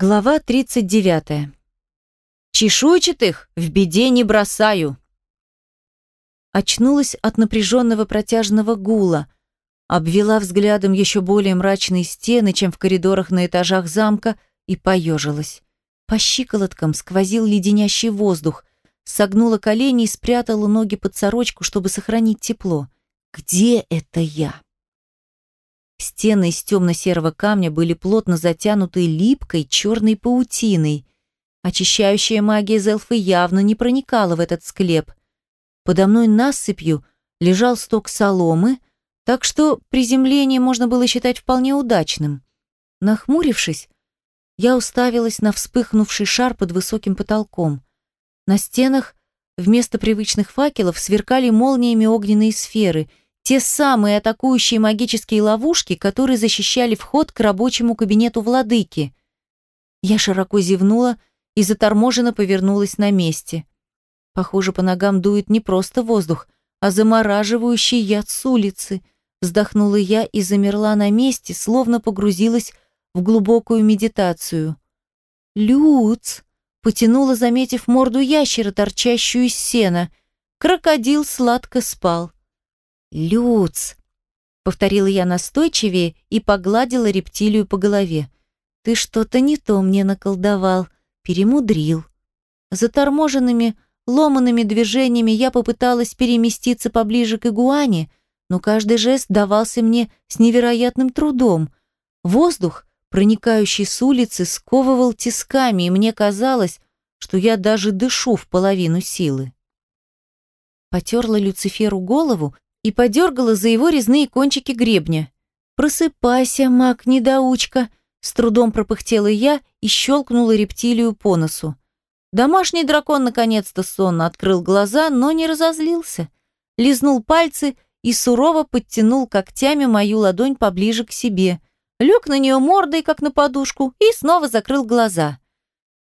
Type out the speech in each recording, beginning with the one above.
Глава 39. Чешуйчатых в беде не бросаю. Очнулась от напряженного протяжного гула, обвела взглядом еще более мрачные стены, чем в коридорах на этажах замка, и поежилась. По щиколоткам сквозил леденящий воздух, согнула колени и спрятала ноги под сорочку, чтобы сохранить тепло. Где это я? Стены из темно-серого камня были плотно затянуты липкой черной паутиной. Очищающая магия Зелфы явно не проникала в этот склеп. Подо мной насыпью лежал сток соломы, так что приземление можно было считать вполне удачным. Нахмурившись, я уставилась на вспыхнувший шар под высоким потолком. На стенах вместо привычных факелов сверкали молниями огненные сферы — те самые атакующие магические ловушки, которые защищали вход к рабочему кабинету владыки. Я широко зевнула и заторможенно повернулась на месте. Похоже, по ногам дует не просто воздух, а замораживающий яд с улицы. Вздохнула я и замерла на месте, словно погрузилась в глубокую медитацию. «Люц!» — потянула, заметив морду ящера, торчащую из сена. Крокодил сладко спал. «Люц!» — повторила я настойчивее и погладила рептилию по голове. «Ты что-то не то мне наколдовал, перемудрил». Заторможенными, ломанными движениями я попыталась переместиться поближе к игуане, но каждый жест давался мне с невероятным трудом. Воздух, проникающий с улицы, сковывал тисками, и мне казалось, что я даже дышу в половину силы. Потерла Люциферу голову и подергала за его резные кончики гребня. «Просыпайся, маг-недоучка!» С трудом пропыхтела я и щелкнула рептилию по носу. Домашний дракон наконец-то сонно открыл глаза, но не разозлился. Лизнул пальцы и сурово подтянул когтями мою ладонь поближе к себе. Лег на нее мордой, как на подушку, и снова закрыл глаза.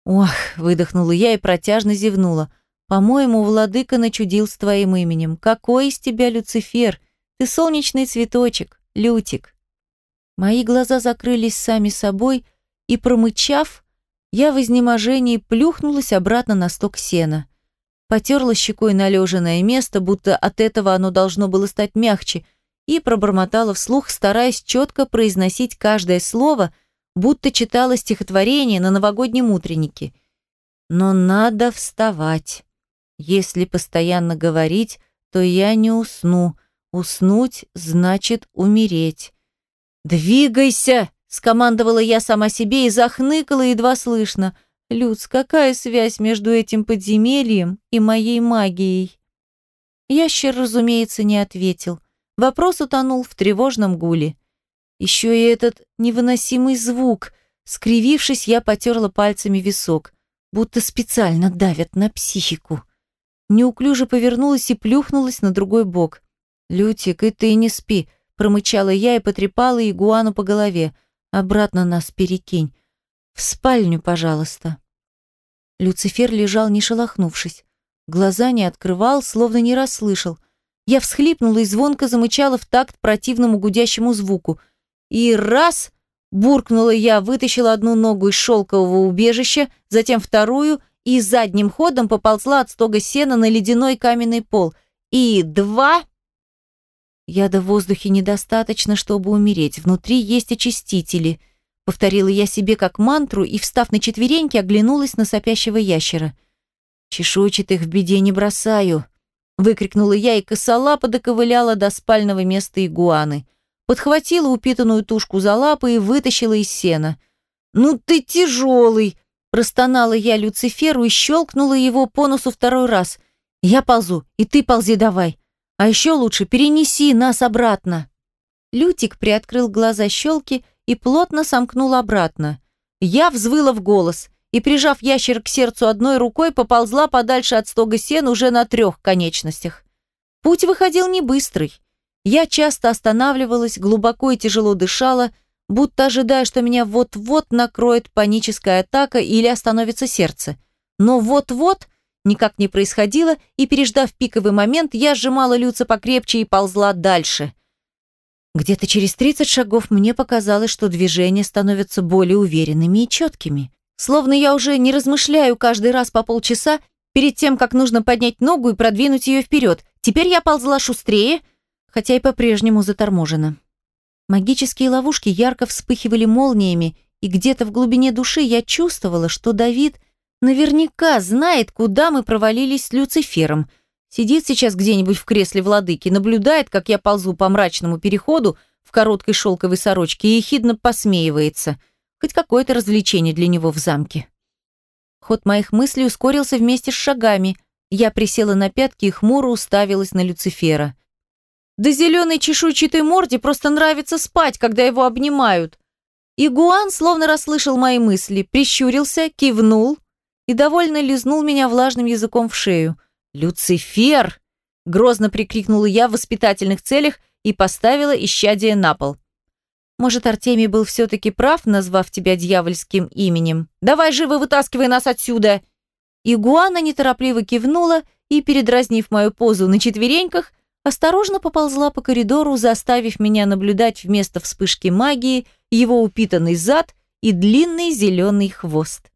«Ох!» — выдохнула я и протяжно зевнула. По-моему, владыка начудил с твоим именем. Какой из тебя Люцифер? Ты солнечный цветочек, Лютик. Мои глаза закрылись сами собой, и, промычав, я в изнеможении плюхнулась обратно на сток сена. Потерла щекой належенное место, будто от этого оно должно было стать мягче, и пробормотала вслух, стараясь четко произносить каждое слово, будто читала стихотворение на новогоднем утреннике. Но надо вставать. Если постоянно говорить, то я не усну. Уснуть значит умереть. «Двигайся!» — скомандовала я сама себе и захныкала едва слышно. «Люц, какая связь между этим подземельем и моей магией?» Ящер, разумеется, не ответил. Вопрос утонул в тревожном гуле. Еще и этот невыносимый звук. Скривившись, я потерла пальцами висок, будто специально давят на психику неуклюже повернулась и плюхнулась на другой бок. «Лютик, и ты не спи», — промычала я и потрепала игуану по голове. «Обратно нас перекинь. В спальню, пожалуйста». Люцифер лежал, не шелохнувшись. Глаза не открывал, словно не расслышал. Я всхлипнула и звонко замычала в такт противному гудящему звуку. И раз — буркнула я, вытащила одну ногу из шелкового убежища, затем вторую — и задним ходом поползла от стога сена на ледяной каменный пол. И два... Яда в воздухе недостаточно, чтобы умереть. Внутри есть очистители. Повторила я себе как мантру и, встав на четвереньки, оглянулась на сопящего ящера. «Чешуйчатых в беде не бросаю!» Выкрикнула я и косолапо доковыляла до спального места игуаны. Подхватила упитанную тушку за лапы и вытащила из сена. «Ну ты тяжелый!» Простонала я Люциферу и щелкнула его по носу второй раз. «Я ползу, и ты ползи давай. А еще лучше перенеси нас обратно». Лютик приоткрыл глаза щелки и плотно сомкнул обратно. Я взвыла в голос и, прижав ящер к сердцу одной рукой, поползла подальше от стога сен уже на трех конечностях. Путь выходил не быстрый. Я часто останавливалась, глубоко и тяжело дышала, будто ожидая, что меня вот-вот накроет паническая атака или остановится сердце. Но вот-вот никак не происходило, и, переждав пиковый момент, я сжимала Люца покрепче и ползла дальше. Где-то через 30 шагов мне показалось, что движения становятся более уверенными и четкими. Словно я уже не размышляю каждый раз по полчаса перед тем, как нужно поднять ногу и продвинуть ее вперед. Теперь я ползла шустрее, хотя и по-прежнему заторможена. Магические ловушки ярко вспыхивали молниями, и где-то в глубине души я чувствовала, что Давид наверняка знает, куда мы провалились с Люцифером. Сидит сейчас где-нибудь в кресле владыки, наблюдает, как я ползу по мрачному переходу в короткой шелковой сорочке и ехидно посмеивается. Хоть какое-то развлечение для него в замке. Ход моих мыслей ускорился вместе с шагами. Я присела на пятки и хмуро уставилась на Люцифера. Да зеленой чешуйчатой морде просто нравится спать, когда его обнимают. Игуан словно расслышал мои мысли, прищурился, кивнул и довольно лизнул меня влажным языком в шею. «Люцифер!» – грозно прикрикнула я в воспитательных целях и поставила исчадие на пол. «Может, Артемий был все-таки прав, назвав тебя дьявольским именем? Давай живо вытаскивай нас отсюда!» Игуана неторопливо кивнула и, передразнив мою позу на четвереньках, осторожно поползла по коридору, заставив меня наблюдать вместо вспышки магии его упитанный зад и длинный зеленый хвост.